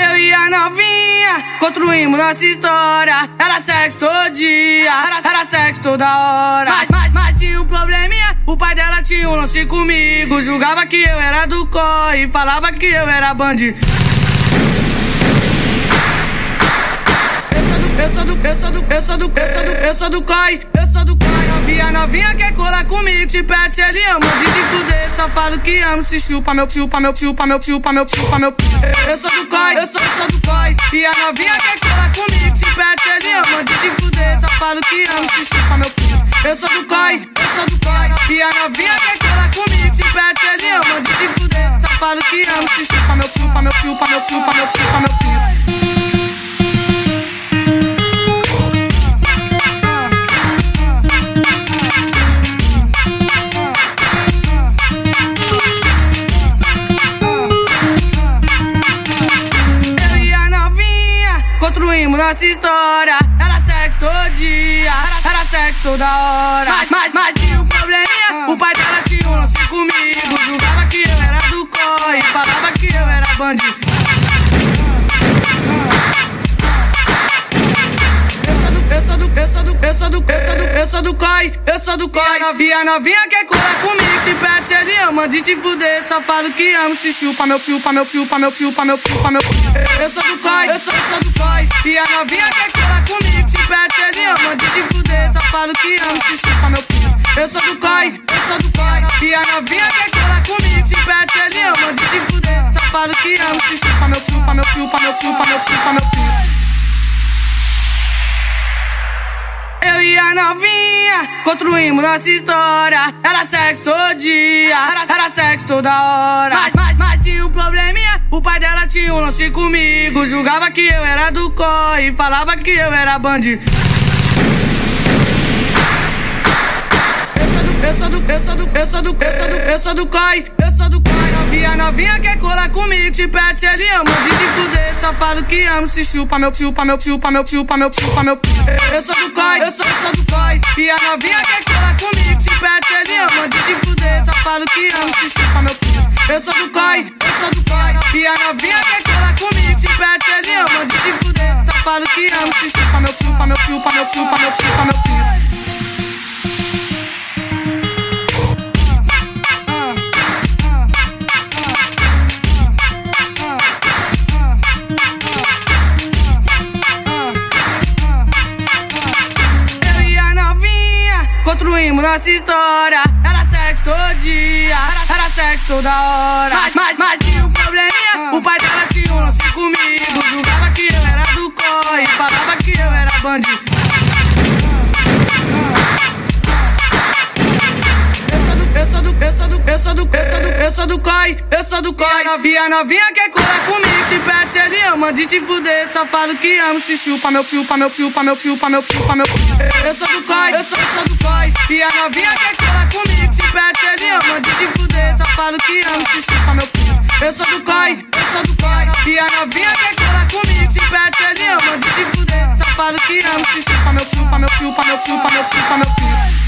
Eu e a novinha construímos nossa história. Era sexo todo dia, era, era sexo toda hora. Mas, mas, mas tinha um probleminha. O pai dela tinha um lance comigo. Julgava que eu era do corre, falava que eu era bandido. Eu sou do, eu sou do, eu sou do, eu sou do, eu sou do eu sou do COI. Novinha, novinha quer colar comigo, te pete, ele ama de te fuder. Só falo que amo, se chupa meu, chupa meu, chupa meu, chupa meu, chupa meu. Eu sou do COI, eu sou, eu sou do COI. E a novinha quer colar comigo, te pete, ele ama de te fuder. Só falo que amo, se chupa meu. Eu sou do COI, eu sou do COI. E a novinha quer colar comigo, te pete, ele ama de te fuder. Só falo que amo, se chupa meu, chupa meu, chupa meu, chupa meu, chupa meu. Construímos nossa história. Era sexo todo dia, era, sexo toda hora. Mas, mas, mas tinha um probleminha. O pai dela tinha um lance comigo. Julgava que eu era do corre, falava que eu era bandido. Sou do, eu sou do COI, eu sou do COI. Novinha, novinha quer colar comigo, se pede, ele ama de te fuder. Só falo que amo, se chupa meu, chupa meu, chupa meu, chupa meu, chupa meu. Eu sou do COI, eu sou, sou do COI. E a novinha quer colar comigo, se pede, ele ama de te fuder. Só falo que amo, se chupa meu. Eu sou do COI, eu sou do COI. E a novinha quer colar comigo, se pede, ele ama de te fuder. Só falo que amo, se chupa meu, chupa meu, chupa meu, chupa meu, chupa meu. Novinha construímos nossa história. Era sexo todo dia, era, era sexo toda hora. Mas, mas, mas tinha um probleminha. O pai dela tinha um lance comigo. Julgava que eu era do corre, falava que eu era bandido. Eu sou do, eu sou do, eu sou do, eu sou do, eu sou do COI, eu sou do COI. Novinha, novinha quer colar comigo, te pete, ele ama de te fuder. Só falo que amo, se chupa meu, chupa meu, chupa meu, chupa meu, chupa meu. Eu sou do COI, eu sou, sou do COI. E a novinha quer colar comigo, te pete, ele ama de te fuder. Só falo que amo, se chupa meu. Eu sou do COI, eu sou do COI. E a novinha quer colar comigo, te pete, ele ama de te fuder. Só falo que amo, se chupa meu, chupa meu, chupa meu, chupa meu, chupa meu. Nossa história. Era sexo todo dia, era, sexo toda hora. Mas, mas, mas tinha um probleminha. O pai dela tinha um lance comigo. Julgava que eu era do corre, falava que eu era bandido. Eu sou do, eu sou do, eu sou do, eu sou do, eu sou do COI, eu sou do COI. Novinha, novinha quer colar comigo, te pede, ele ama de te fuder. Só falo que amo, se chupa meu, chupa meu, chupa meu, chupa meu, chupa meu. Eu sou do COI, E a novinha quer colar comigo, te pede, ele ama de te fuder. Só falo que amo, se chupa meu. Eu sou do COI, eu sou do COI. E a novinha quer colar comigo, te pede, ele ama de te fuder. Só falo que amo, se chupa meu, chupa meu, chupa meu, chupa meu, chupa meu.